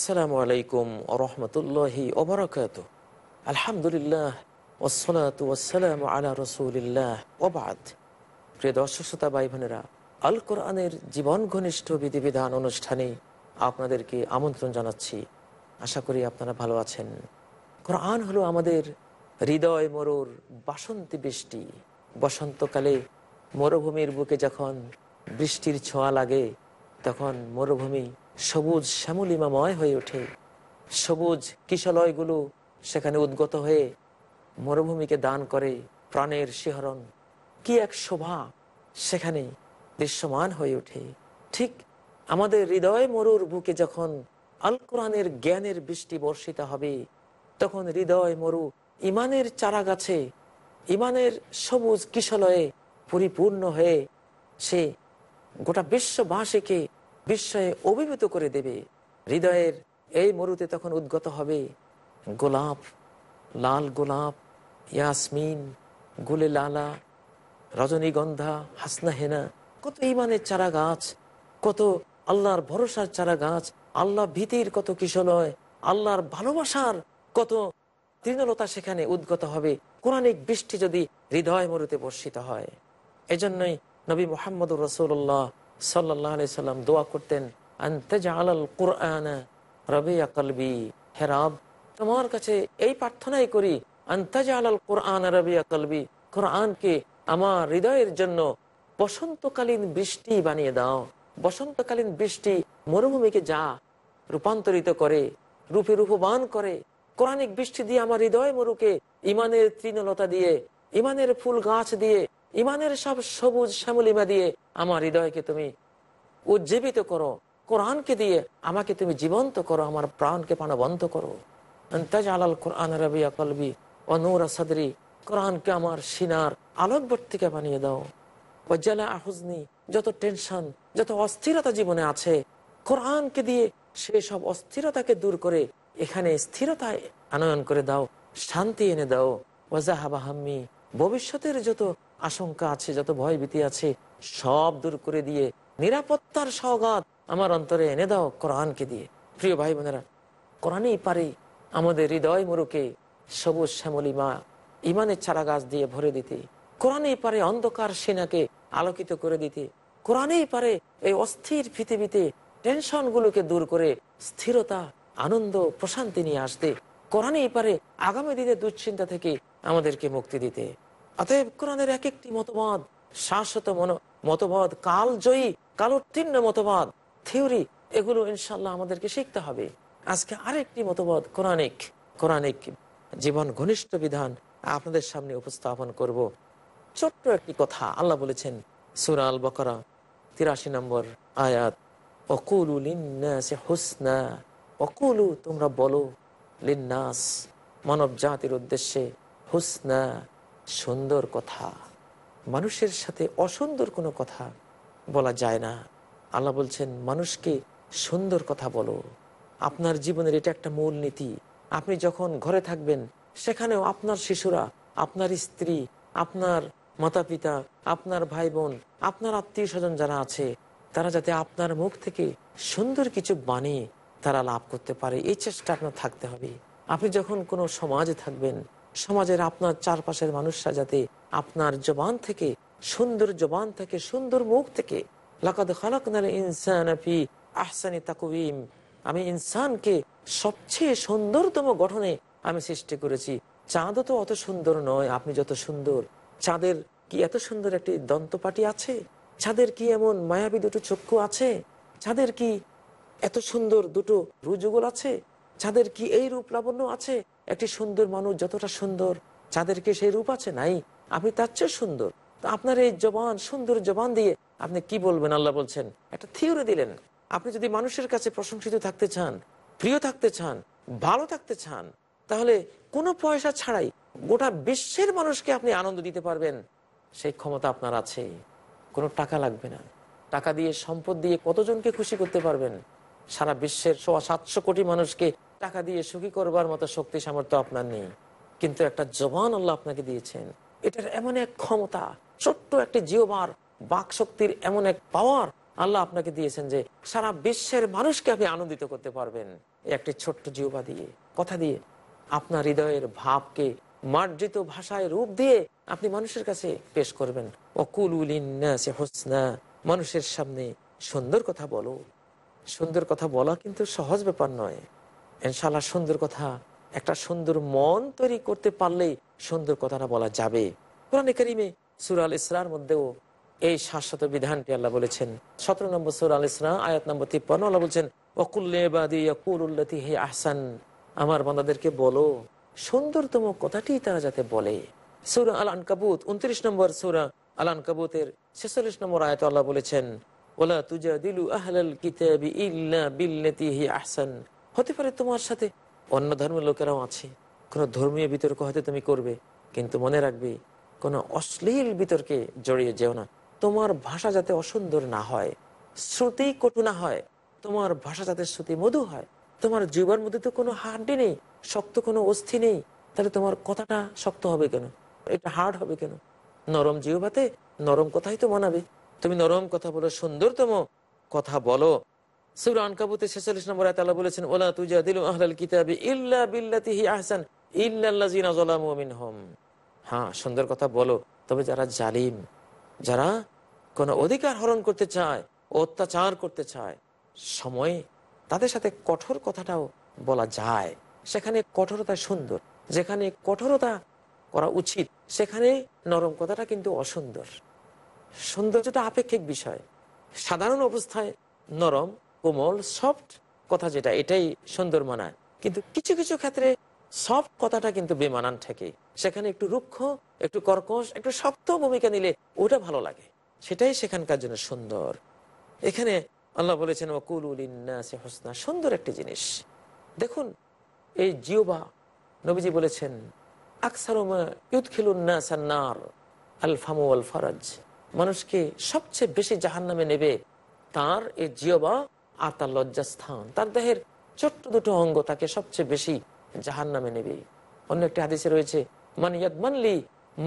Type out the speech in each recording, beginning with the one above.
আসসালামু আলাইকুম ওরহমতুল্লাহি ওবরাকাত আলহামদুলিল্লাহ ওসলাত ওসালাম আলা রসুলিল্লাহ ওবাদ প্রিয় দর্শক, শ্রোতা ভাই বোনেরা আল কোরআনের জীবন ঘনিষ্ঠ বিধিবিধান অনুষ্ঠানে আপনাদেরকে আমন্ত্রণ জানাচ্ছি। আশা করি আপনারা ভালো আছেন। কোরআন হলো আমাদের হৃদয় মরুর বাসন্তী বৃষ্টি। বসন্তকালে মরুভূমির বুকে যখন বৃষ্টির ছোঁয়া লাগে, তখন মরুভূমি সবুজ শ্যামলিমাময় হয়ে ওঠে। সবুজ কিশলয়গুলো সেখানে উদ্গত হয়ে মরুভূমিকে দান করে প্রাণের শিহরণ। কি এক শোভা সেখানে দৃশ্যমান হয়ে ওঠে। ঠিক আমাদের হৃদয় মরুর বুকে যখন আল কোরআনের জ্ঞানের বৃষ্টি বর্ষিত হবে, তখন হৃদয় মরু ইমানের চারা গাছে ইমানের সবুজ কিশলয়ে পরিপূর্ণ হয়ে সে গোটা বিশ্ববাসীকে বিস্ময়ে অভিভূত করে দেবে। হৃদয়ের এই মরুতে তখন উদ্গত হবে গোলাপ, লাল গোলাপ, ইয়াসমিন, গুলে লালা, রজনীগন্ধা, হাসনা হেনা। কত ইমানের চারা গাছ কত আল্লাহর ভরসার চারা গাছ আল্লাহ ভীতির কত কিশলয়, আল্লাহর ভালোবাসার কত তৃণলতা সেখানে উদ্গত হবে। কোরআনিক বৃষ্টি যদি হৃদয় মরুতে বর্ষিত হয়, এজন্যই নবী মোহাম্মদ রসুল্লাহ সাল্লাহ আলি সাল্লাম দোয়া করতেন কোরআন আকলবি হেরাব তোমার কাছে এই প্রার্থনাই করি আন্তাজা আলাল কোরআন রবি আকলবি কোরআনকে আমার হৃদয়ের জন্য বসন্তকালীন বৃষ্টি বানিয়ে দাও বসন্তকালীন বৃষ্টি মরুভূমিকে যা রূপান্তরিত করে, রূপে রূপবান করে, কোরআনিক বৃষ্টি দিয়ে আমার হৃদয় মরুকে, ইমানের তৃণলতা দিয়ে, ইমানের ফুল গাছ দিয়ে ইমানের সব সবুজ শ্যামলিমা দিয়ে আমার হৃদয়কে তুমি উজ্জীবিত করো, কোরআনকে দিয়ে আমাকে তুমি জীবন্ত করো, আমার প্রাণকে প্রাণবন্ত করো। আলাল কোরআন রবিয়া কলবি অনুরা সদরি, কোরআনকে আমার সিনার আলোকবর্তিকা বানিয়ে দাও। ওজালা আহুজনি যত টেনশন, যত অস্থিরতা জীবনে আছে, কোরআনকে দিয়ে সেই সব অস্থিরতাকে দূর করে এখানে স্থিরতায় আনয়ন করে দাও, শান্তি এনে দাও। ওয়াজাহাবাহাম্মি ভবিষ্যতের যত আশঙ্কা আছে, যত ভয় ভীতি আছে, সব দূর করে দিয়ে নিরাপত্তার সওগাত আমার অন্তরে এনে দাও কোরআনকে দিয়ে। প্রিয় ভাই বোনেরা, কোরআনই পারে আমাদের হৃদয় মুরুকে সবুজ শ্যামলী মা ইমানের চারা গাছ দিয়ে ভরে দিতে। কোরআনই পারে অন্ধকার সেনাকে আলোকিত করে দিতে। কোরআনই পারে এই অস্থির পৃথিবীতে টেনশন গুলোকে দূর করে স্থিরতা, আনন্দ, প্রশান্তি নিয়ে আসতে। কোরআনই পারে আগামী দিনের দুশ্চিন্তা থেকে আমাদেরকে মুক্তি দিতে। অতএব কোরআনের এক একটি মতবাদ, শাশ্বত মতবাদ, কালজয়ী, কালোত্তীর্ণ মতবাদ, থিওরি, এগুলো ইনশাল্লাহ আমাদেরকে শিখতে হবে। আজকে আরেকটি মতবাদ, কোরআনিক কোরআনিক জীবন ঘনিষ্ঠ বিধান আপনাদের সামনে উপস্থাপন করব। ছোট্ট একটি কথা, আল্লাহ বলেছেন, সুরা আল বকরা তিরাশি নম্বর আয়াত অকুলু লিন্নাসে হুসনা অকুলু তোমরা বলো, লিন্নাস মানব জাতির উদ্দেশ্যে হুসনা। সুন্দর কথা। মানুষের সাথে অসুন্দর কোনো কথা বলা যায় না। আল্লাহ বলছেন, মানুষকে সুন্দর কথা বলো। আপনার জীবনের এটা একটা মূল নীতি। আপনি যখন ঘরে থাকবেন, সেখানেও আপনার শিশুরা, আপনার স্ত্রী, আপনার মাতা পিতা আপনার ভাই বোন আপনার আত্মীয় স্বজন যারা আছে, তারা যাতে আপনার মুখ থেকে সুন্দর কিছু বানিয়ে তারা লাভ করতে পারে, এই চেষ্টা আপনার থাকতে হবে। আপনি যখন কোনো সমাজে থাকবেন সমাজের আপনার চারপাশের মানুষরা যাতে আপনার জবান থেকে, সুন্দর জবান থেকে, সুন্দর মুখ থেকে আমি ইনসানকে সবচেয়ে সুন্দরতম গঠনে আমি সৃষ্টি করেছি। চাঁদও তো অত সুন্দর নয়, আপনি যত সুন্দর। চাঁদের কি এত সুন্দর একটি দন্তপাটি আছে? চাঁদের কি এমন মায়াবী দুটো চক্ষু আছে? চাঁদের কি এত সুন্দর দুটো রুযুগল আছে? চাঁদের কি এই রূপ লাবণ্য আছে? একটি সুন্দর মানুষ যতটা সুন্দর, যাদেরকে সেই রূপ আছে নাই, আপনি তার চেয়ে সুন্দর। আপনার এই জবান, সুন্দর জবান দিয়ে আপনি কি বলবেন, আল্লাহ বলছেন? একটা থিওরি দিলেন। আপনি যদি মানুষের কাছে প্রশংসিত থাকতে চান, প্রিয় থাকতে চান, ভালো থাকতে চান, তাহলে কোনো পয়সা ছাড়াই গোটা বিশ্বের মানুষকে আপনি আনন্দ দিতে পারবেন। সেই ক্ষমতা আপনার আছে। কোনো টাকা লাগবে না। টাকা দিয়ে সম্পদ দিয়ে কতজনকে খুশি করতে পারবেন? সারা বিশ্বের সোয়া সাতশো কোটি মানুষকে টাকা দিয়ে সুখী করবার মতো শক্তি, সামর্থ্য আপনার নেই। কিন্তু একটা জবান আল্লাহ আপনাকে দিয়েছেন। এটার এমন এক ক্ষমতা, ছোট্ট একটি জিওবার বাক শক্তির এমন এক পাওয়ার আল্লাহ আপনাকে দিয়েছেন যে সারা বিশ্বের মানুষকে আপনি আনন্দিত করতে পারবেন। একটি ছোট্ট জিওবা দিয়ে, কথা দিয়ে আপনার হৃদয়ের ভাবকে মার্জিত ভাষায় রূপ দিয়ে আপনি মানুষের কাছে পেশ করবেন। অকুল হোসনা, মানুষের সামনে সুন্দর কথা বলো। সুন্দর কথা বলা কিন্তু সহজ ব্যাপার নয়। ইনশাল্লাহ সুন্দর কথা, একটা সুন্দর মন তৈরি করতে পারলেই সুন্দর কথাটা বলা যাবে। কোরআনে কারিমে সুরাল ইসরার মধ্যেও এই শাশ্বত বিধানটি আল্লাহ বলেছেন। সতেরো নম্বর সুর আল ইসরা, আয়াত নম্বর তিপ্পান্ন, আল্লাহ বলছেন অকুল্লেবাদি হে আহসান। আমার বান্দাদেরকে বলো, সুন্দরতম কথাটি তারা যাতে বলে। সুরা আল আনকাবুত, উনত্রিশ নম্বর সুরা আল আনকাবুতের ছেচল্লিশ নম্বর আয়ত আল্লাহ বলেছেন, ওলা তুজা দিলু আহলাল কিতাবি ইল্লা বিল্লাতি হি আহসান। হতে পারে তোমার সাথে অন্য ধর্মের লোকেরাও আছে। কোনো ধর্মীয় বিতর্ক হয়তো তুমি করবে, কিন্তু মনে রাখবে, কোনো অশ্লীল বিতর্কে জড়িয়ে যেও না। তোমার ভাষা যাতে অসুন্দর না হয়, শ্রুতি কটু না হয়, তোমার ভাষা যাতে শ্রুতি মধু হয়, তোমার জীবর মধ্যে তো কোনো হাড্ডি নেই, শক্ত কোনো অস্থি নেই, তাহলে তোমার কথাটা শক্ত হবে কেন? এটা হার্ড হবে কেন? নরম জিহবাতে নরম কথাই তো মানাবে। তুমি নরম কথা বলো, সুন্দরতম কথা বলো সুরা বলেছেন, ওলা তুজা দিলু হ্যাঁ সুন্দর কথা বলো। তবে যারা জালিম, যারা কোনো অধিকার হরণ করতে চায়, অত্যাচার করতে চায়, সময় তাদের সাথে কঠোর কথাটাও বলা যায়। সেখানে কঠোরতা সুন্দর, যেখানে কঠোরতা করা উচিত, সেখানে নরম কথাটা কিন্তু অসুন্দর। সৌন্দর্যটা আপেক্ষিক বিষয়। সাধারণ অবস্থায় নরম কোমল সফট কথা যেটা, এটাই সুন্দর মানায়। কিন্তু কিছু কিছু ক্ষেত্রে সফট কথাটা কিন্তু বেমানান থাকে সেখানে একটু রুক্ষ, একটু কর্কশ, একটু শক্ত ভূমিকা নিলে ওটা ভালো লাগে। সেটাই সেখানকার জন্য সুন্দর। এখানে আল্লাহ বলেছেন হোসনা সুন্দর একটি জিনিস। দেখুন, এই জিওবা নবীজি বলেছেন আকসারুমা খিলুন্নাসান্নার আল মানুষকে সবচেয়ে বেশি জাহান নামে নেবে তার এই জিওবা আর তার লজ্জাস্থান তার দেহের ছোট্ট দুটো অঙ্গ তাকে সবচেয়ে বেশি জাহান নামে নেবে। অন্য একটি হাদিসে রয়েছে, মান ইয়াদমানলি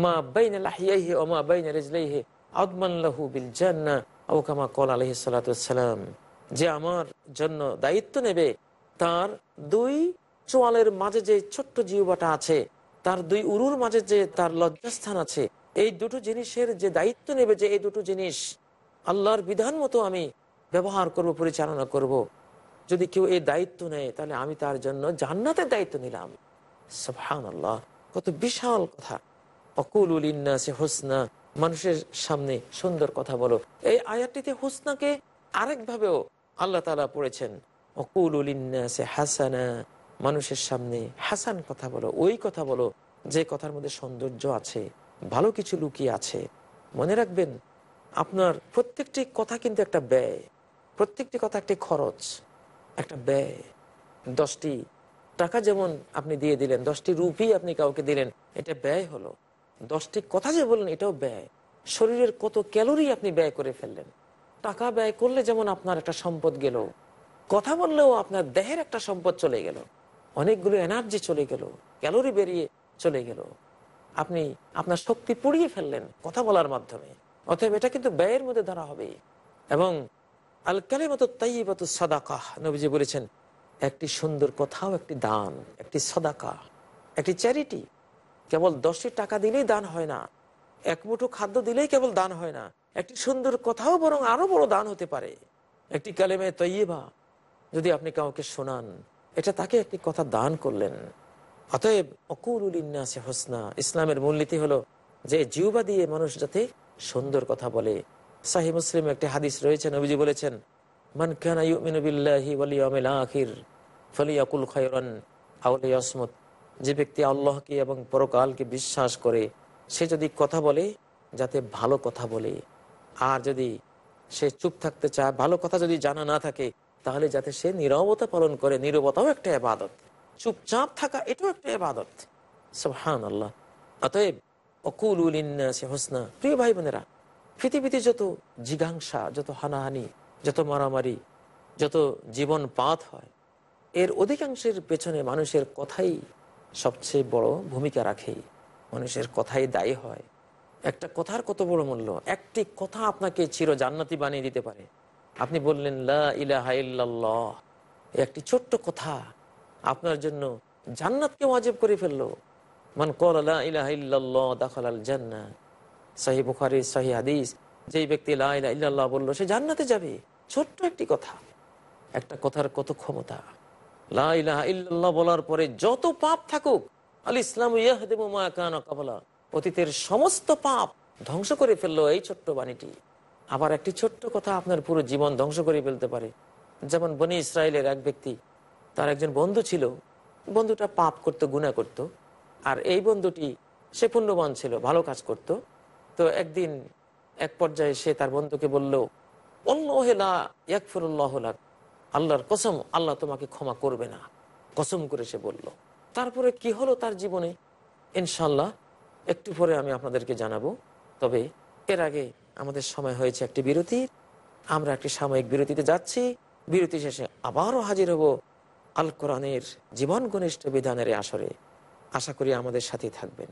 মা বাইন লাহিয়াইহি ও মা বাইন রিজলাইহি আদমান লাহু বিল জান্নাহ আও কামা কল আলাইহিস সালাতু সালাম যে আমার জন্য দায়িত্ব নেবে, তার দুই চোয়ালের মাঝে যে ছোট্ট জিহ্বাটা আছে, তার দুই উরুর মাঝে যে তার লজ্জাস্থান আছে, এই দুটো জিনিসের যে দায়িত্ব নেবে যে এই দুটো জিনিস, আল্লাহর বিধান মতো আমি ব্যবহার করব, পরিচালনা করব। যদি কেউ এই দায়িত্ব নেয়, তাহলে আমি তার জন্য জান্নাতের দায়িত্ব নিলাম। আল্লাহ কত বিশাল কথা। অকুল উলিন্নাসে হোসনা, মানুষের সামনে সুন্দর কথা বলো। এই আয়াতটিতে হোসনাকে আরেকভাবেও আল্লাহ তালা পড়েছেন। অকুল উলিন্নাসে হাসানা, মানুষের সামনে হাসান কথা বলো, ওই কথা বলো, যে কথার মধ্যে সৌন্দর্য আছে, ভালো কিছু লুকিয়ে আছে। মনে রাখবেন, আপনার প্রত্যেকটি কথা কিন্তু একটা ব্যয়। প্রত্যেকটি কথা একটি খরচ, একটা ব্যয়, দশটি টাকা যেমন আপনি দিয়ে দিলেন, দশটি রুপি আপনি কাউকে দিলেন, এটা ব্যয় হলো। দশটি কথা যে বললেন, এটাও ব্যয়। শরীরের কত ক্যালোরি আপনি ব্যয় করে ফেললেন। টাকা ব্যয় করলে যেমন আপনার একটা সম্পদ গেল, কথা বললেও আপনার দেহের একটা সম্পদ চলে গেল, অনেকগুলো এনার্জি চলে গেল, ক্যালোরি বেরিয়ে চলে গেল। আপনি আপনার শক্তি পুড়িয়ে ফেললেন কথা বলার মাধ্যমে, অতএব এটা কিন্তু ব্যয়ের মধ্যে ধরা হবে এবং আল কালিমত নবীজি বলেছেন, একটি সুন্দর কথাও একটি দান, একটি সদাকা, একটি চ্যারিটি। কেবল দশটি টাকা দিলেই দান হয় না, এক মুঠো খাদ্য দিলেই কেবল দান হয় না, একটি সুন্দর কথাও বরং আরও বড় দান হতে পারে। একটি কালেমে তৈবা যদি আপনি কাউকে শোনান, এটা তাকে একটি কথা দান করলেন। অতএব অকুল উলিন্নাসে হোসনা, ইসলামের মূলনীতি হলো যে জিউবা দিয়ে মানুষ যাতে সুন্দর কথা বলে সাহি মুসলিম একটি হাদিস রয়েছে, নবীজি বলেছেন, মান কানা ইউমিনু বিল্লাহি ওয়াল ইয়াউমিল আখির ফালিয়াকুল খায়রান আও লিয়াসমুত। যে ব্যক্তি আল্লাহকে এবং পরকালকে বিশ্বাস করে, সে যদি কথা বলে, যাতে ভালো কথা বলে। আর যদি সে চুপ থাকতে চায়, ভালো কথা যদি জানা না থাকে, তাহলে যাতে সে নীরবতা পালন করে, নীরবতাও একটা এবাদত চুপচাপ থাকা, এটাও একটা এবাদত সুবহান আল্লাহ অতএব, অকুল সে হোসনা। প্রিয় ভাই বোনেরা পৃথিবীতে যত জিজ্ঞাসা, যত হানাহানি, যত মারামারি, যত জীবন পাত হয়, এর অধিকাংশের পেছনে মানুষের কথাই সবচেয়ে বড় ভূমিকা রাখে। মানুষের কথাই দায়ী হয়। একটা কথার কত বড় মূল্য? একটি কথা আপনাকে চির জান্নাতি বানিয়ে দিতে পারে। আপনি বললেন একটি ছোট্ট কথা আপনার জন্য জান্নাতকে ওয়াজিব করে ফেলল। মান কল লা ইলাহা দাখাল আল জান্নাহ। সাহি বুখারি, সাহি হাদিস। যেই ব্যক্তি লা ইলাহা ইল্লাল্লাহ বলল, সে জান্নাতে যাবে। ছোট্ট একটি কথা। একটা কথার কত ক্ষমতা? লা ইলাহা ইল্লাল্লাহ বলার পরে যত পাপ থাকুক, আল ইসলাম অতীতের সমস্ত পাপ ধ্বংস করে ফেলল এই ছোট্ট বাণীটি। আবার একটি ছোট্ট কথা আপনার পুরো জীবন ধ্বংস করে ফেলতে পারে। যেমন বনি ইসরায়েলের এক ব্যক্তি, তার একজন বন্ধু ছিল। বন্ধুটা পাপ করতো গুণা করত। আর এই বন্ধুটি সে পুণ্যবান ছিল, ভালো কাজ করত। তো একদিন এক পর্যায়ে সে তার বন্ধুকে বলল, অন্য হেলা ইয়াকফিরুল্লাহ আল্লাহর কসম, আল্লাহ তোমাকে ক্ষমা করবে না। কসম করে সে বলল, তারপরে কি হলো তার জীবনে? ইনশাল্লাহ একটু পরে আমি আপনাদেরকে জানাব, তবে এর আগে আমাদের সময় হয়েছে একটি বিরতির আমরা একটি সাময়িক বিরতিতে যাচ্ছি। বিরতি শেষে আবারও হাজির হব আল কোরআনের জীবন ঘনিষ্ঠ বিধানের আসরে। আশা করি আমাদের সাথেই থাকবেন।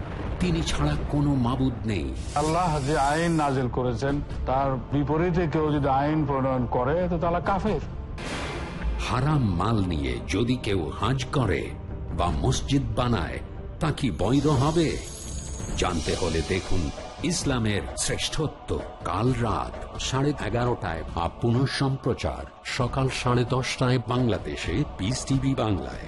তিনি ছাড়া কোনো মাবুদ নেই। আল্লাহ যে আইন নাজেল করেছেন তার বিপরীতে কেউ যদি আইন প্রণয়ন করে তো তারা কাফের। হারাম মাল নিয়ে যদি কেউ হাজ করে বা মসজিদ বানায় তা কি বৈধ হবে? জানতে হলে দেখুন ইসলামের শ্রেষ্ঠত্ব কাল রাত সাড়ে এগারোটায় বা পুনঃ সম্প্রচার সকাল সাড়ে দশটায় বাংলাদেশে পিস টিভি বাংলায়।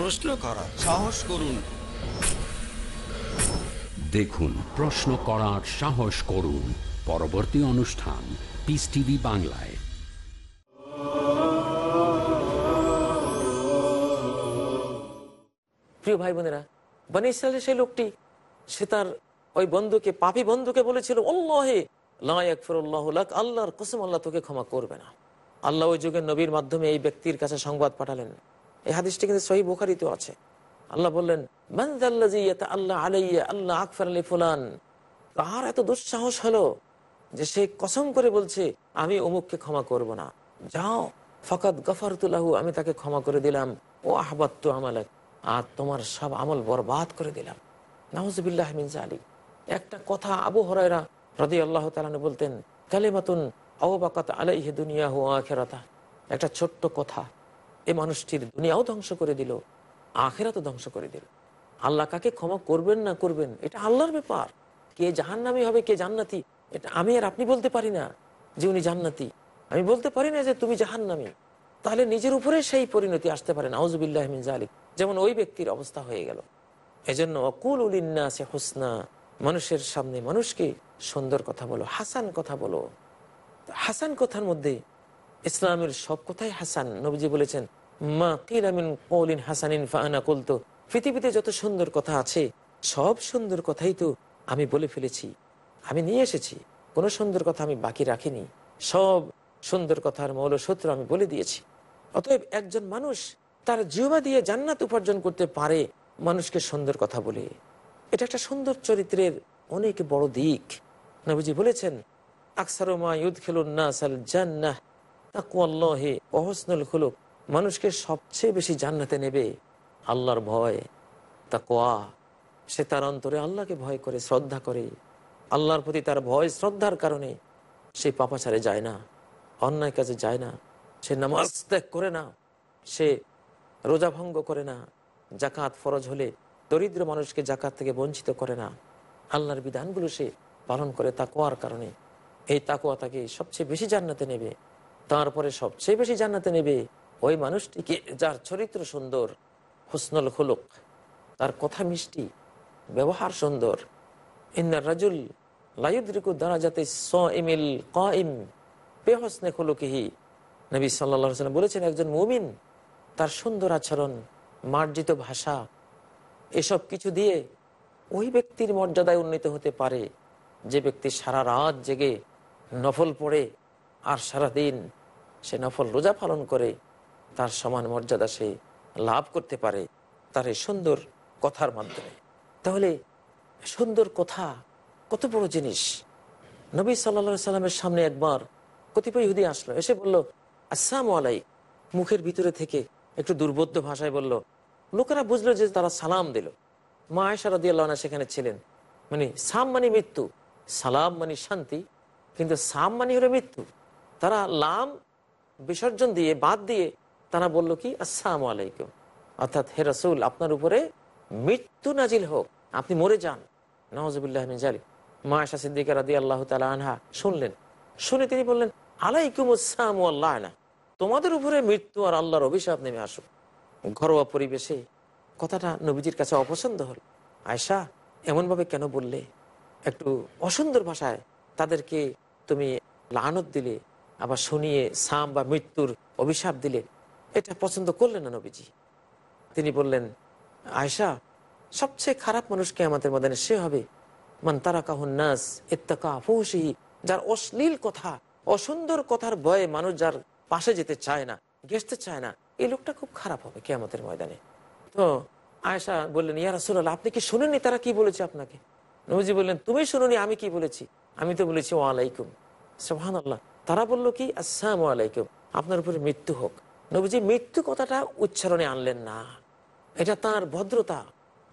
প্রশ্ন করা সাহস করুন। দেখুন প্রশ্ন করার সাহস করুন। পরবর্তী অনুষ্ঠান পিস টিভি বাংলায়। প্রিয় ভাই বোনেরা বানি ইসরায়েলের সেই লোকটি সে তার ওই বন্ধুকে পাপি বন্ধুকে বলেছিল অল্লাহে লাক আল্লাহর কসম আল্লাহ তোকে ক্ষমা করবে না। আল্লাহ ওই যুগের নবীর মাধ্যমে এই ব্যক্তির কাছে সংবাদ পাঠালেন। এই হাদিসটি কিন্তু সহি বোখারিতেও আছে। আল্লাহ বললেন আল্লাহ আলাইয়া, আল্লাহ আকফর আলী ফুলান। কার এত দুঃসাহস হলো যে সে কসম করে বলছে, আমি অমুককে ক্ষমা করব না। যাও ফকাত গফারতুল্লাহু আমি তাকে ক্ষমা করে দিলাম। ও আহবাত্তু আমালাক, আর তোমার সব আমল বরবাদ করে দিলাম। নাহজবিল্লাহ মিনজা আলী একটা কথা আবু হরাইরা রদি আল্লাহ তালানু বলতেন, কালেমাতুন আবাকাত আলাইহে দুনিয়া হু আখেরাতা একটা ছোট্ট কথা। এই মানুষটির দুনিয়াও ধ্বংস করে দিল, আখেরাতও ধ্বংস করে দিল। আল্লাহ কাকে ক্ষমা করবেন না করবেন, এটা আল্লাহর ব্যাপার। কে জাহান্নামি হবে, কে জান্নাতি, এটা আমি আর আপনি বলতে পারি না যে উনি জান্নাতি। আমি বলতে পারি না যে তুমি জাহান্নামি। তাহলে নিজের উপরে সেই পরিণতি আসতে পারে নাউজুবিল্লাহ জালিক যেমন ওই ব্যক্তির অবস্থা হয়ে গেল। এজন্য অকুল উলিন্নাসে হোসনা। মানুষের সামনে মানুষকে সুন্দর কথা বলো, হাসান কথা বলো। হাসান কথার মধ্যে ইসলামের সব কথাই হাসান। নবীজি বলেছেন মা কৌলিন হাসানিন পৃথিবীতে যত সুন্দর কথা আছে, সব সুন্দর কথাই তো আমি বলে ফেলেছি। আমি নিয়ে এসেছি, কোনো সুন্দর কথা আমি বাকি রাখিনি। সব সুন্দর কথার মৌল সূত্র আমি বলে দিয়েছি। অতএব একজন মানুষ তার জিহ্বা দিয়ে জান্নাত উপার্জন করতে পারে মানুষকে সুন্দর কথা বলে। এটা একটা সুন্দর চরিত্রের অনেক বড় দিক। নবীজি বলেছেন আকসারমা ইউদ খেলুন নাসাল জান্নাহ, তাকুয়াল্লাহে অহসনুল খুলুক। মানুষকে সবচেয়ে বেশি জান্নাতে নেবে আল্লাহর ভয় তাকোয়া সে তার অন্তরে আল্লাহকে ভয় করে, শ্রদ্ধা করে। আল্লাহর প্রতি তার ভয়, শ্রদ্ধার কারণে সে পাপাচারে যায় না, অন্যায় কাজে যায় না। সে নামাজ ত্যাগ করে না, সে রোজা ভঙ্গ করে না জাকাত ফরজ হলে দরিদ্র মানুষকে জাকাত থেকে বঞ্চিত করে না। আল্লাহর বিধানগুলো সে পালন করে তাকোয়ার কারণে। এই তাকোয়া তাকে সবচেয়ে বেশি জান্নাতে নেবে। তারপরে সবচেয়ে বেশি জান্নাতে নেবে ওই মানুষটিকে যার চরিত্র সুন্দর, হুসনুল খুলুক, তার কথা মিষ্টি, ব্যবহার সুন্দর। ইন্নার রাজুল লাইদ্রিকু দ্বারা যাতে স ইমিল ক ইম বেহসনে খুলুকিহি। নবী সাল্লা সাল্লাম বলেছেন, একজন মুমিন, তার সুন্দর আচরণ, মার্জিত ভাষা, এসব কিছু দিয়ে ওই ব্যক্তির মর্যাদায় উন্নীত হতে পারে। যে ব্যক্তি সারা রাত জেগে নফল পড়ে আর সারা দিন সে নফল রোজা পালন করে তার সমান মর্যাদা সে লাভ করতে পারে তার এই সুন্দর কথার মাধ্যমে। তাহলে সুন্দর কথা কত বড় জিনিস। নবী সাল্লা সাল্লামের সামনে একবার কতিপয় ইহুদি আসলো, এসে বলল, আসসালাম আলাই মুখের ভিতরে থেকে একটু দুর্বোধ্য ভাষায় বলল, লোকেরা বুঝলো যে তারা সালাম দিল। মা আয়সা আনহা সেখানে ছিলেন। মানে সাম মানে মৃত্যু, সালাম মানে শান্তি, কিন্তু সাম মানে হলো মৃত্যু। তারা লাম, বিসর্জন দিয়ে, বাদ দিয়ে তারা বলল কি, আসসালাম আলাইকুম। অর্থাৎ, হে রসুল, আপনার উপরে মৃত্যু নাজিল হোক। আপনি মরে যান। নওয়াজবুল্লাহ জালি মা আয়সা সিদ্দিকা রাদি আল্লাহ তালা আনহা শুনলেন। শুনে তিনি বললেন আলাইকুম আসসালাম আল্লাহ না তোমাদের উপরে মৃত্যু আর আল্লাহর অভিশাপ নেমে আসুক। ঘরোয়া পরিবেশে কথাটা নবীজির কাছে অপছন্দ হল। আয়সা এমনভাবে কেন বললে? একটু অসুন্দর ভাষায়, তাদেরকে তুমি লানত দিলে, আবার শুনিয়ে সাম বা মৃত্যুর অভিশাপ দিলে। এটা পছন্দ করলেন না নবীজি। তিনি বললেন আয়সা সবচেয়ে খারাপ মানুষকে আমাদের মধ্যে সে হবে? মান তারা কাহুন্নাস ইত্তাকা ফুসিহি যার অশ্লীল কথা, অসুন্দর কথার ভয়ে মানুষ যার পাশে যেতে চায় না ঘেসতে চায় না, এই লোকটা খুব খারাপ হবে কেয়ামতের ময়দানে। তো আয়সা বললেন, ইয়া রাসূলুল্লাহ, আপনি কি শুনেননি তারা কি বলেছে আপনাকে? নবীজি বললেন, তুমি শুনুনি, আমি কি বলেছি? আমি তো বলেছি ওয়ালাইকুম সোহান আল্লাহ তারা বলল কি, আসসালাম আলাইকুম, আপনার উপরে মৃত্যু হোক। নবীজি মৃত্যু কথাটা উচ্চারণে আনলেন না। এটা তার ভদ্রতা।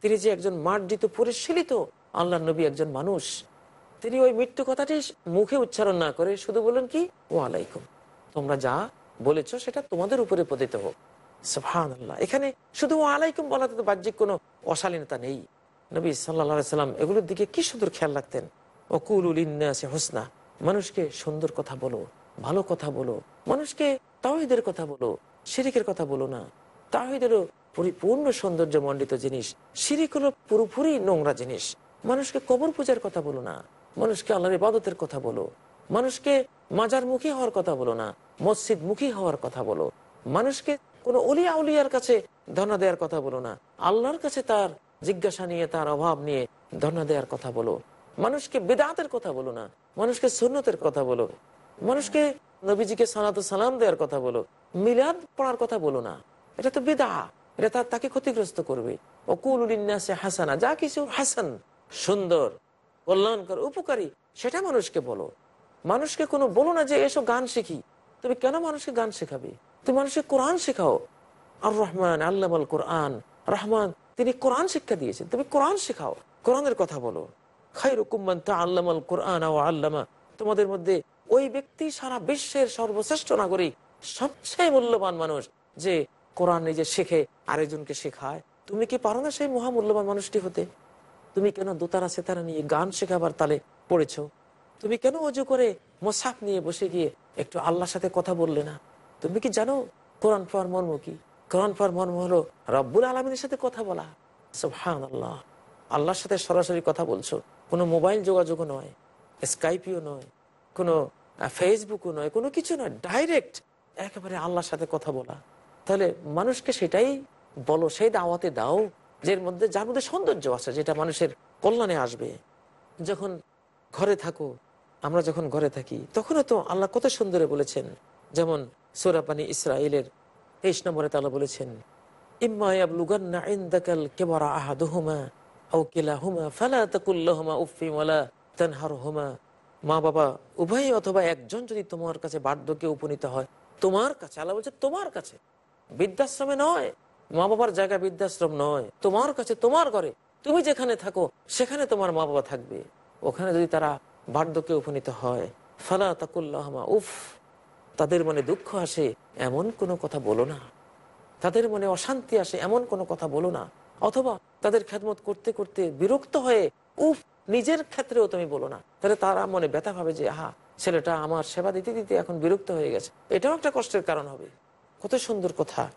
তিনি যে একজন মার্জিত, পরিশীলিত আল্লাহ নবী একজন মানুষ, তিনি ওই মৃত্যু কথাটি মুখে উচ্চারণ না করে শুধু বললেন কি ও আলাইকুম তোমরা যা বলেছ সেটা তোমাদের উপরে পতিত হোক। আল্লাহ এখানে শুধু ও আলাইকুম বলাতে তো বাহ্যিক কোনো অশালীনতা নেই। নবী সাল্লা সাল্লাম এগুলোর দিকে কি সুন্দর খেয়াল রাখতেন? অকুল উলিন্নাসে হোসনা। মানুষকে সুন্দর কথা বলো। ভালো কথা বলো। মানুষকে তাওহিদের কথা বলো, শিরিকের কথা বলো না। তাওহিদ হলো পরিপূর্ণ সৌন্দর্য মণ্ডিত জিনিস। শিরিক হলো পুরোপুরি নোংরা জিনিস। মানুষকে কবর পূজার কথা বলো না। মানুষকে আল্লাহর ইবাদতের কথা বলো। মানুষকে মাজার মুখী হওয়ার কথা বলো না। মসজিদ মুখী হওয়ার কথা বলো। মানুষকে কোনো অলিয়া উলিয়ার কাছে ধর্ণা দেওয়ার কথা বলো না। আল্লাহর কাছে তার জিজ্ঞাসা নিয়ে, তার অভাব নিয়ে ধর্ণা দেওয়ার কথা বলো। মানুষকে বেদাতের কথা বলো না। মানুষকে সুন্নতের কথা বলো। মানুষকে নবীজিকে সালাত সালাম দেওয়ার কথা বলো, মিলাদ পড়ার কথা বলো না। এটা তো বেদা এটা তাকে ক্ষতিগ্রস্ত করবে। হাসানা, যা কিছু হাসান, সুন্দর, কল্যাণকর, উপকারী, সেটা মানুষকে বলো। মানুষকে কোনো বলো না যে এসব গান শিখি। তুমি কেন মানুষকে গান শেখাবে? তুমি মানুষকে কোরআন শেখাও। আর রহমান আল্লাহ কোরআন, রহমান, তিনি কোরআন শিক্ষা দিয়েছেন। তুমি কোরআন শেখাও, কোরআনের কথা বলো। খাই রুকুম্মান তা আল্লামাল কোরআন আল্লামা, তোমাদের মধ্যে ওই ব্যক্তি সারা বিশ্বের সর্বশ্রেষ্ঠ নাগরিক, সবচেয়ে মূল্যবান মানুষ যে কোরআন নিজে শেখে, আরেকজনকে শেখায়। তুমি কি পারো না সেই মহামূল্যবান মানুষটি হতে? তুমি কেন দোতারা সেতারা নিয়ে গান শেখাবার তালে পড়েছ? তুমি কেন অজু করে মোসাফ নিয়ে বসে গিয়ে একটু আল্লাহর সাথে কথা বললে না? তুমি কি জানো কোরআন পাওয়ার মর্ম কি? কোরআন পাওয়ার মর্ম হলো রব্বুল আলমিনের সাথে কথা বলা। সুবহান আল্লাহ আল্লাহর সাথে সরাসরি কথা বলছো। কোনো মোবাইল যোগাযোগও নয়। স্কাইপিও নয়। কোনো ফেসবুকও নয়, কোনো কিছু নয় ডাইরেক্ট একেবারে আল্লাহর সাথে কথা বলা। তাহলে মানুষকে সেটাই বলো, সেই দাওয়াতে দাও, যের মধ্যে, যার মধ্যে সৌন্দর্য আছে, যেটা মানুষের কল্যাণে আসবে। যখন ঘরে থাকো, আমরা যখন ঘরে থাকি, তখনও তো আল্লাহ কত সুন্দরে বলেছেন, যেমন সোরাপানি ইসরায়েলের তেইশ নম্বরে তালা বলেছেন, ইম্মা আহাদুহুমা ফালা মা বাবা উভয়ই অথবা একজন যদি তোমার কাছে বার্ধক্যে উপনীত হয়, তোমার কাছে, আল্লাহ বলছে, তোমার কাছে। বৃদ্ধাশ্রমে নয়। মা বাবার জায়গা বৃদ্ধাশ্রম নয়। তোমার কাছে, তোমার ঘরে। তুমি যেখানে থাকো, সেখানে তোমার মা বাবা থাকবে। ওখানে যদি তারা বার্ধক্যে উপনীত হয়, ফালা তাকুল্লাহমা, উফ, তাদের মনে দুঃখ আসে, এমন কোনো কথা বলো না। তাদের মনে অশান্তি আসে, এমন কোনো কথা বলো না। অথবা তাদের খেদমত করতে করতে বিরক্ত হয়ে, উফ নিজের ক্ষেত্রেও তুমি বলো না। তাহলে তারা মনে ব্যথা ভাবে যে, আহা, ছেলেটা আমার সেবা দিতে দিতে এখন বিরক্ত হয়ে গেছে। এটাও একটা কষ্টের কারণ হবে। কত সুন্দর কথা।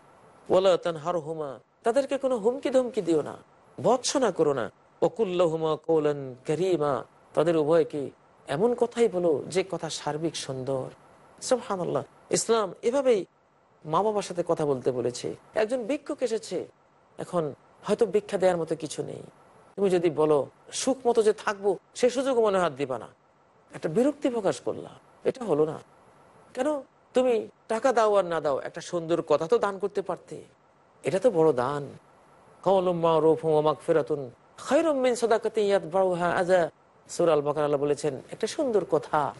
ওলা হার হুমা তাদেরকে কোনো হুমকি ধমকি দিও না। ভৎসনা করো না। অকুল্ল হুমা কৌলন করিমা, তাদের উভয়কে এমন কথাই বলো যে, কথা সার্বিক সুন্দর। সুবহানাল্লাহ। ইসলাম এভাবেই মা বাবার সাথে কথা বলতে বলেছে। একজন ভিক্ষুক এসেছে। এখন হয়তো ভিক্ষা দেওয়ার মতো কিছু নেই। তুমি যদি বলো, সুখ মতো যে থাকব, সে সুযোগ মনে হাত দিবা না। একটা বিরক্তি প্রকাশ করলা এটা হলো না। কেন? তুমি টাকা দাও আর না দাও, একটা সুন্দর কথা তো দান করতে পারতে। এটা তো বড় দান। বলেছেন, একটা সুন্দর কথা,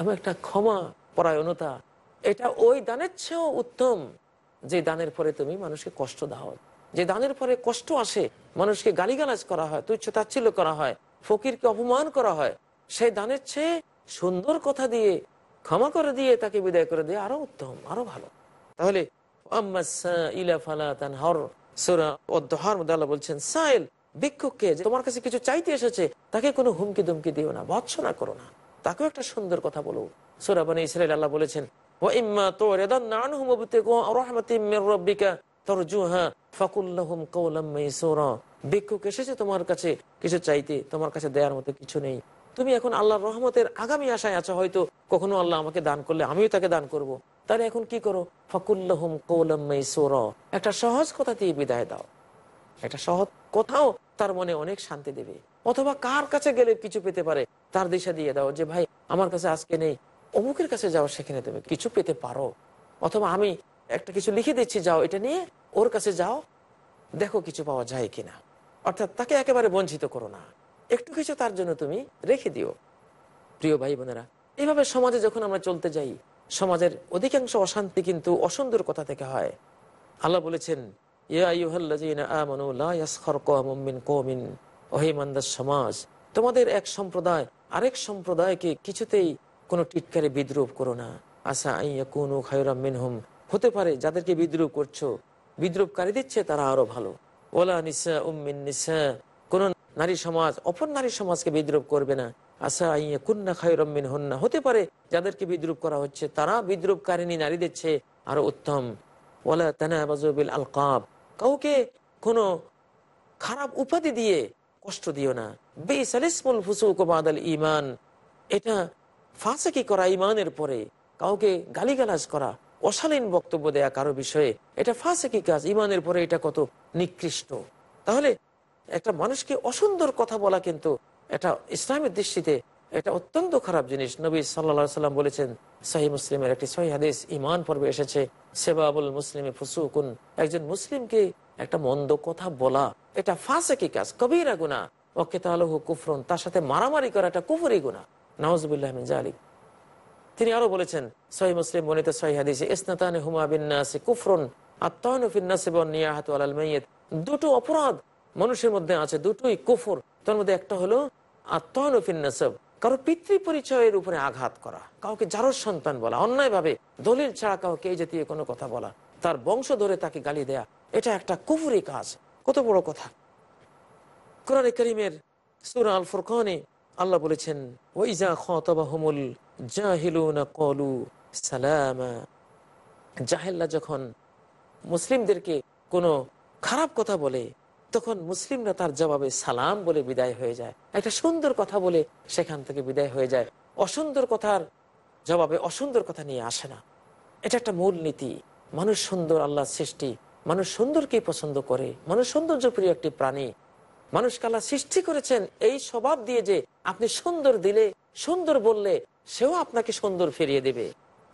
এবং একটা ক্ষমা, পরায়ণতা, এটা ওই দানের চেয়েও উত্তম, যে দানের পরে তুমি মানুষকে কষ্ট দাও। যে দানের পরে কষ্ট আসে, মানুষকে গালিগালাজ করা হয় তুচ্ছ তাচ্ছিল্য করা হয়, ফকিরকে অপমান করা হয়, সেই দানের চেয়ে সুন্দর কথা দিয়ে, ক্ষমা করে দিয়ে তাকে বিদায় করে দিয়ে আরও উত্তম, আরও ভালো। তাহলে বলছেন, সাইল, ভিক্ষুককে তোমার কাছে কিছু চাইতে এসেছে, তাকে কোনো হুমকি দুমকি দিও না, ভৎসনা করো না। তাকেও একটা সুন্দর কথা বলো। সুরাবানি ইসরায়েল আল্লাহ বলেছেন ভিক্ষুক এসেছে তোমার কাছে, কিছু চাইতে, তোমার কাছে দেওয়ার মতো কিছু নেই। তুমি এখন আল্লাহর রহমতের আগামী আশায় আছো, হয়তো কখনো আল্লাহ আমাকে দান করলে আমিও তাকে দান করব। তাহলে এখন কি করো? কৌলম একটা সহজ কথা দিয়ে বিদায় দাও। একটা সহজ কোথাও তার মনে অনেক শান্তি দেবে। অথবা কার কাছে গেলে কিছু পেতে পারে, তার দিশা দিয়ে দাও যে, ভাই, আমার কাছে আজকে নেই। অমুকের কাছে যাও, সেখানে তুমি কিছু পেতে পারো। অথবা আমি একটা কিছু লিখে দিচ্ছি, যাও, এটা নিয়ে ওর কাছে যাও, দেখো কিছু পাওয়া যায় কিনা। অর্থাৎ তাকে একেবারে বঞ্চিত করো না। একটু কিছু তার জন্য তুমি রেখে দিও। প্রিয় ভাই বোনেরা এইভাবে সমাজে যখন আমরা চলতে যাই, সমাজের অধিকাংশ অশান্তি কিন্তু অসুন্দর কথা থেকে হয়। আল্লাহ বলেছেন সমাজ, তোমাদের এক সম্প্রদায়, আরেক সম্প্রদায়কে কিছুতেই কোনো টিটকারে বিদ্রুপ করো না। আশা আইয়া কোন হতে পারে যাদেরকে বিদ্রুপ করছ বিদ্রুপকারী দিচ্ছে তারা আরও ভালো। ওলা নিসা নিসা। কোন নারী সমাজ, অপর নারী সমাজকে বিদ্রুপ করবে না। আশা কুন্না হতে পারে যাদেরকে বিদ্রুপ করা হচ্ছে, তারা আরও উত্তম। ওলা তানাবিল আল কাব কাউকে কোনো খারাপ উপাধি দিয়ে কষ্ট দিও না। বেসালিসমুল ফুসুক বাদাল ইমান এটা ফাঁসাকি করা ইমানের পরে কাউকে গালিগালাজ করা অশালীন বক্তব্য দেয়া কারও বিষয়ে, এটা ফাঁসাকি কাজ? ইমানের পরে এটা কত নিকৃষ্ট? তাহলে একটা মানুষকে অসুন্দর কথা বলা কিন্তু এটা ইসলামের দৃষ্টিতে এটা অত্যন্ত খারাপ জিনিস। নবী সাল্লা সাল্লাম বলেছেন সাহি মুসলিমের একটি সহি হাদিস ইমান পর্বে এসেছে, সেবাবুল মুসলিমে ফুসুকুন, একজন মুসলিমকে একটা মন্দ কথা বলা, এটা ফাঁসে কি কাজ? কবিরা গুণা তাহলে কুফরন, তার সাথে মারামারি করা এটা কুফরি গুণা নওয়াজবুল্লাহ জালিক তিনি আরও বলেছেন সহি মুসলিম বনিত সহি হাদিসে, ইসনাতানে হুমা বিন্নাসে কুফরন দুটো অপরাধ মানুষের মধ্যে আছে, দুটোই কুফর। তার মধ্যে একটা হলো আত্মানফিন্নাসব কারও পিতৃ পরিচয়ের উপরে আঘাত করা, কাউকে যারোর সন্তান বলা অন্যায় ভাবে দলিল ছাড়া কাউকে এই জাতীয় কোনো কথা বলা, তার বংশ ধরে তাকে গালি দেয়া, এটা একটা কুফুরি কাজ। কত বড় কথা। কোরআনে করিমের সুরা আল ফুরকানে আল্লাহ বলেছেন ওইজা খতবাহুমুল কলু সালামা। জাহেল্লা যখন মুসলিমদেরকে কোনো খারাপ কথা বলে, তখন মুসলিমরা তার জবাবে সালাম বলে বিদায় হয়ে যায়। একটা সুন্দর কথা বলে সেখান থেকে বিদায় হয়ে যায়। অসুন্দর কথার জবাবে অসুন্দর কথা নিয়ে আসে না। এটা একটা মূল নীতি। মানুষ সুন্দর আল্লাহ সৃষ্টি। মানুষ সুন্দরকেই পছন্দ করে। মানুষ সৌন্দর্যপ্রিয় একটি প্রাণী। মানুষ কালা সৃষ্টি করেছেন এই স্বভাব দিয়ে যে আপনি সুন্দর দিলে, সুন্দর বললে সেও আপনাকে সুন্দর ফিরিয়ে দেবে।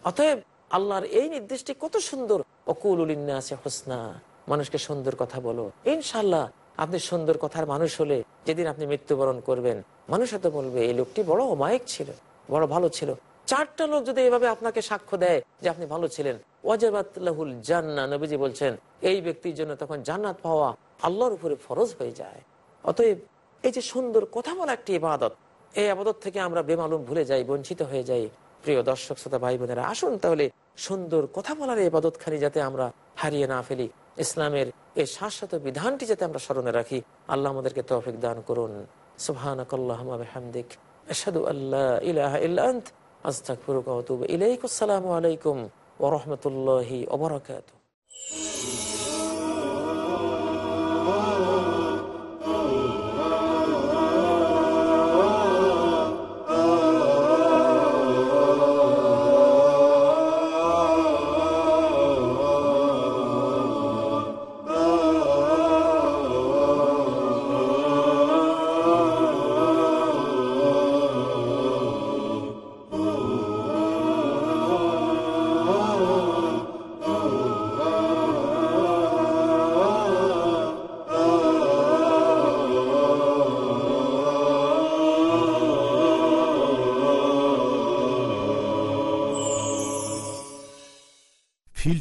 অতএব আল্লাহর এই নির্দেশটি কত সুন্দর। অকুল আছে হোসনা, মানুষকে সুন্দর কথা বলো। ইনশাল্লাহ আপনি সুন্দর কথার মানুষ হলে যেদিন আপনি মৃত্যুবরণ করবেন, মানুষ হয়তো বলবে, এই লোকটি বড় অমায়িক ছিল, বড় ভালো ছিল। চারটা লোক যদি এভাবে আপনাকে সাক্ষ্য দেয় যে আপনি ভালো ছিলেন ওয়াজাবাতুল জান্না নবীজি বলছেন, এই ব্যক্তির জন্য তখন জান্নাত পাওয়া আল্লাহর উপরে ফরজ হয়ে যায়। অতএব এই যে সুন্দর কথা বলা একটি ইবাদত, এই আবাদত থেকে আমরা বেমালুম ভুলে যাই, বঞ্চিত হয়ে যাই। প্রিয় দর্শক, শ্রোতা, ভাই, বোনেরা, আসুন তাহলে সুন্দর কথা বলার এই আবাদতখানি যাতে আমরা হারিয়ে না ফেলি। ইসলামের এই শাশ্বত বিধানটি যাতে আমরা স্মরণে রাখি। আল্লাহ আমাদেরকে তৌফিক দান করুন। সুবহানাকাল্লাহুম্মাবিহামদিক আশহাদু আল্লা ইলাহা ইল্লা আন্ত। আস্তাগফিরুকা ওয়া আসসালামু আলাইকুম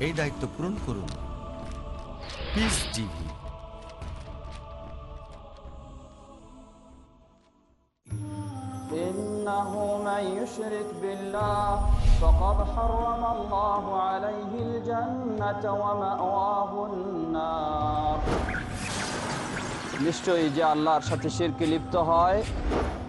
এই দায়িত্ব পূরণ করুন পিস টিভি إنه من يشرك بالله فقد حرم الله عليه الجنة ومأواه النار নিশ্চয়ই যে আল্লাহর সাথে শিরকে লিপ্ত হয়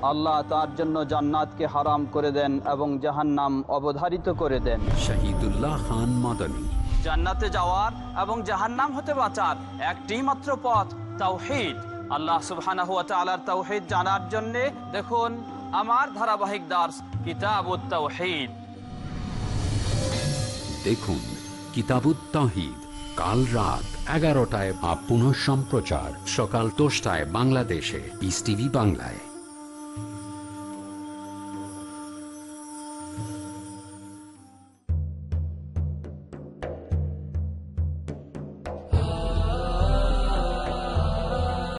আল্লাহ তার জন্য জান্নাতকে হারাম করে দেন এবং জাহান্নাম অবধারিত করে দেন। শহীদুল্লাহ খান মাদানী। জান্নাতে যাওয়ার এবং জাহান্নাম হতে বাঁচার একটি মাত্র পথ তাওহীদ। আল্লাহ সুবহানাহু ওয়া তাআলার তাওহীদ জানার জন্য দেখুন আমার ধারাবাহিক দার্স কিতাবুত তাওহীদ। দেখুন কিতাবুত তাহিদ কাল রাত এগারোটায় বা পুনঃ সম্প্রচার সকাল দশটায় বাংলাদেশে পিস টিভি বাংলায়।